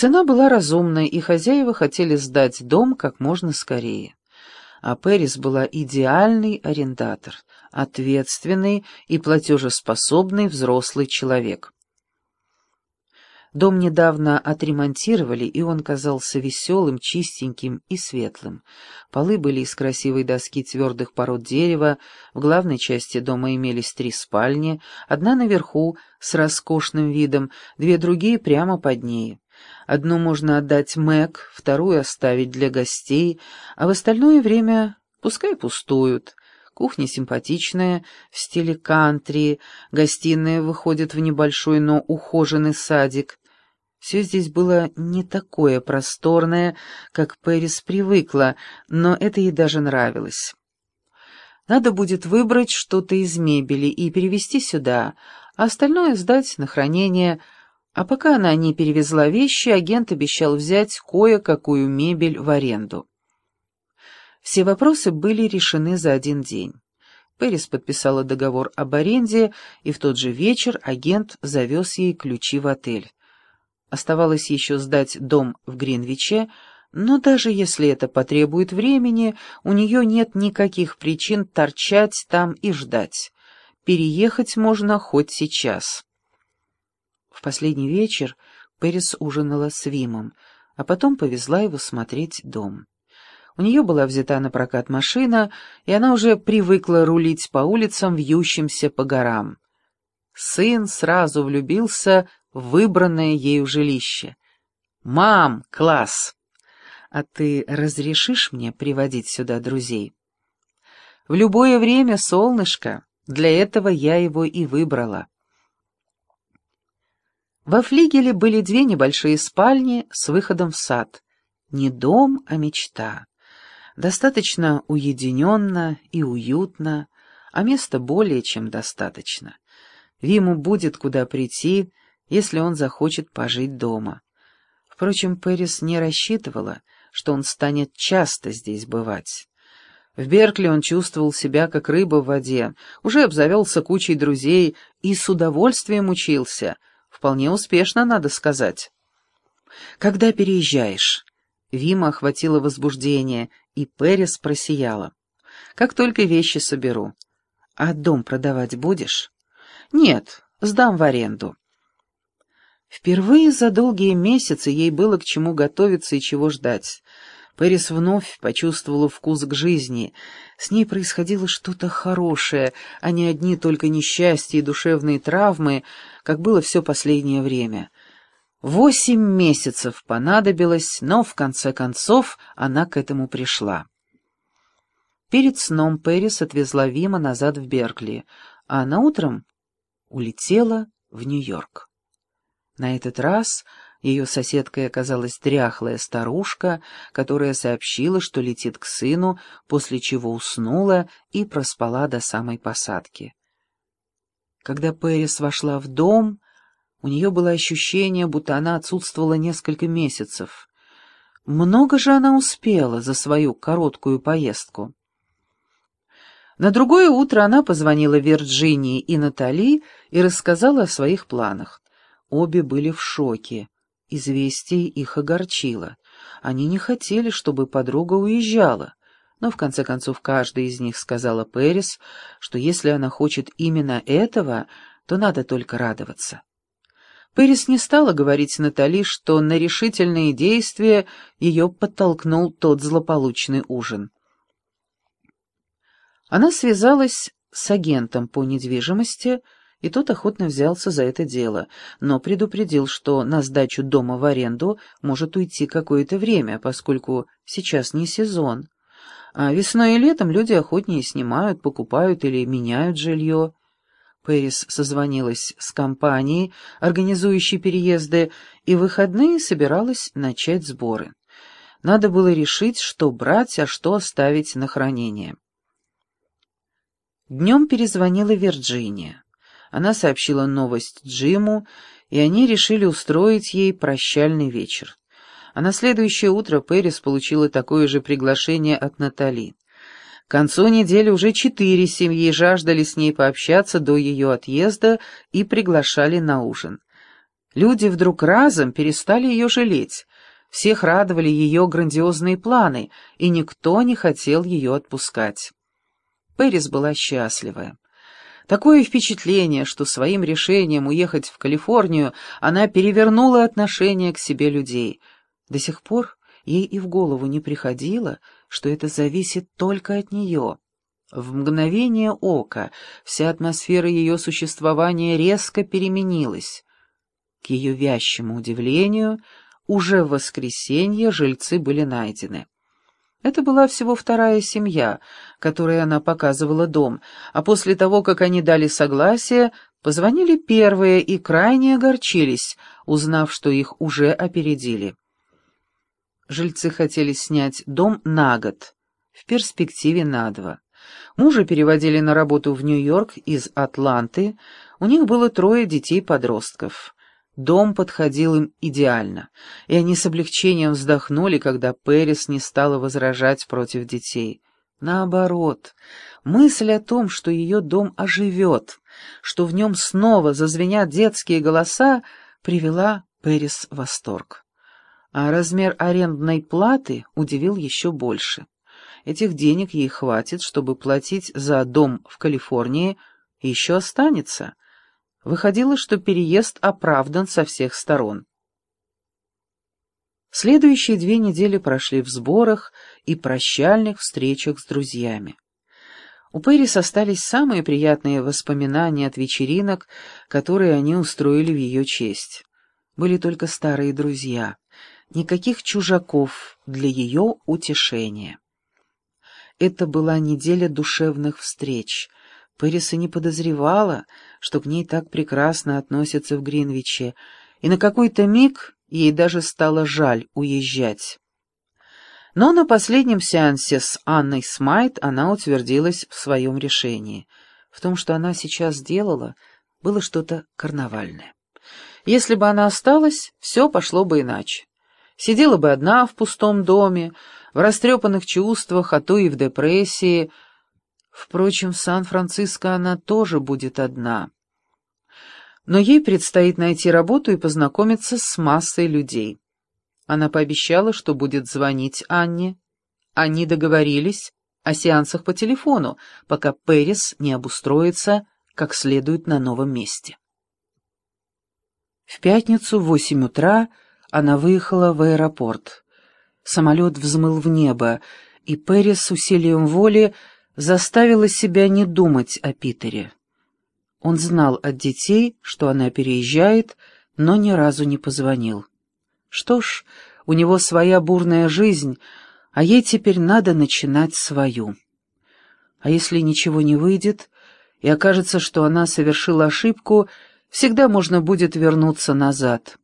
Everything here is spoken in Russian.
Цена была разумной, и хозяева хотели сдать дом как можно скорее. А Пэрис была идеальный арендатор, ответственный и платежеспособный взрослый человек. Дом недавно отремонтировали, и он казался веселым, чистеньким и светлым. Полы были из красивой доски твердых пород дерева, в главной части дома имелись три спальни, одна наверху с роскошным видом, две другие прямо под ней. Одну можно отдать Мэг, вторую оставить для гостей, а в остальное время пускай пустуют. Кухня симпатичная, в стиле кантри, гостиная выходит в небольшой, но ухоженный садик. Все здесь было не такое просторное, как Пэрис привыкла, но это ей даже нравилось. Надо будет выбрать что-то из мебели и перевезти сюда, а остальное сдать на хранение. А пока она не перевезла вещи, агент обещал взять кое-какую мебель в аренду. Все вопросы были решены за один день. Пэрис подписала договор об аренде, и в тот же вечер агент завез ей ключи в отель. Оставалось еще сдать дом в Гринвиче, но даже если это потребует времени, у нее нет никаких причин торчать там и ждать. Переехать можно хоть сейчас. В последний вечер Пэрис ужинала с Вимом, а потом повезла его смотреть дом. У нее была взята на прокат машина, и она уже привыкла рулить по улицам, вьющимся по горам. Сын сразу влюбился выбранное ею жилище. «Мам, класс! А ты разрешишь мне приводить сюда друзей?» «В любое время, солнышко, для этого я его и выбрала». Во флигеле были две небольшие спальни с выходом в сад. Не дом, а мечта. Достаточно уединенно и уютно, а места более чем достаточно. Виму будет куда прийти, если он захочет пожить дома. Впрочем, Пэрис не рассчитывала, что он станет часто здесь бывать. В Беркли он чувствовал себя как рыба в воде, уже обзавелся кучей друзей и с удовольствием учился. Вполне успешно, надо сказать. «Когда переезжаешь?» Вима охватило возбуждение, и Пэрис просияла. «Как только вещи соберу. А дом продавать будешь?» «Нет, сдам в аренду». Впервые за долгие месяцы ей было к чему готовиться и чего ждать. Пэрис вновь почувствовала вкус к жизни. С ней происходило что-то хорошее, а не одни только несчастья и душевные травмы, как было все последнее время. Восемь месяцев понадобилось, но в конце концов она к этому пришла. Перед сном Пэрис отвезла Вима назад в Беркли, а на утром улетела в Нью-Йорк. На этот раз ее соседкой оказалась дряхлая старушка, которая сообщила, что летит к сыну, после чего уснула и проспала до самой посадки. Когда Пэрис вошла в дом, у нее было ощущение, будто она отсутствовала несколько месяцев. Много же она успела за свою короткую поездку. На другое утро она позвонила Вирджинии и Натали и рассказала о своих планах. Обе были в шоке. Известие их огорчило. Они не хотели, чтобы подруга уезжала. Но в конце концов каждая из них сказала Пэрис, что если она хочет именно этого, то надо только радоваться. Пэрис не стала говорить Натали, что на решительные действия ее подтолкнул тот злополучный ужин. Она связалась с агентом по недвижимости, и тот охотно взялся за это дело, но предупредил, что на сдачу дома в аренду может уйти какое-то время, поскольку сейчас не сезон. А весной и летом люди охотнее снимают, покупают или меняют жилье. Пэрис созвонилась с компанией, организующей переезды, и в выходные собиралась начать сборы. Надо было решить, что брать, а что оставить на хранение. Днем перезвонила Вирджиния. Она сообщила новость Джиму, и они решили устроить ей прощальный вечер. А на следующее утро Пэрис получила такое же приглашение от Натали. К концу недели уже четыре семьи жаждали с ней пообщаться до ее отъезда и приглашали на ужин. Люди вдруг разом перестали ее жалеть. Всех радовали ее грандиозные планы, и никто не хотел ее отпускать. Пэрис была счастлива. Такое впечатление, что своим решением уехать в Калифорнию она перевернула отношение к себе людей. До сих пор ей и в голову не приходило, что это зависит только от нее. В мгновение ока вся атмосфера ее существования резко переменилась. К ее вящему удивлению, уже в воскресенье жильцы были найдены. Это была всего вторая семья, которой она показывала дом, а после того, как они дали согласие, позвонили первые и крайне огорчились, узнав, что их уже опередили. Жильцы хотели снять дом на год, в перспективе на два. Мужа переводили на работу в Нью-Йорк из Атланты, у них было трое детей-подростков. Дом подходил им идеально, и они с облегчением вздохнули, когда Пэрис не стала возражать против детей. Наоборот, мысль о том, что ее дом оживет, что в нем снова зазвенят детские голоса, привела Пэрис в восторг. А размер арендной платы удивил еще больше. Этих денег ей хватит, чтобы платить за дом в Калифорнии, еще останется — Выходило, что переезд оправдан со всех сторон. Следующие две недели прошли в сборах и прощальных встречах с друзьями. У Пэрис остались самые приятные воспоминания от вечеринок, которые они устроили в ее честь. Были только старые друзья, никаких чужаков для ее утешения. Это была неделя душевных встреч — Пэрис и не подозревала, что к ней так прекрасно относятся в Гринвиче, и на какой-то миг ей даже стало жаль уезжать. Но на последнем сеансе с Анной Смайт она утвердилась в своем решении. В том, что она сейчас делала, было что-то карнавальное. Если бы она осталась, все пошло бы иначе. Сидела бы одна в пустом доме, в растрепанных чувствах, а то и в депрессии, Впрочем, в Сан-Франциско она тоже будет одна. Но ей предстоит найти работу и познакомиться с массой людей. Она пообещала, что будет звонить Анне. Они договорились о сеансах по телефону, пока Пэрис не обустроится как следует на новом месте. В пятницу в восемь утра она выехала в аэропорт. Самолет взмыл в небо, и Пэрис усилием воли заставила себя не думать о Питере. Он знал от детей, что она переезжает, но ни разу не позвонил. Что ж, у него своя бурная жизнь, а ей теперь надо начинать свою. А если ничего не выйдет, и окажется, что она совершила ошибку, всегда можно будет вернуться назад.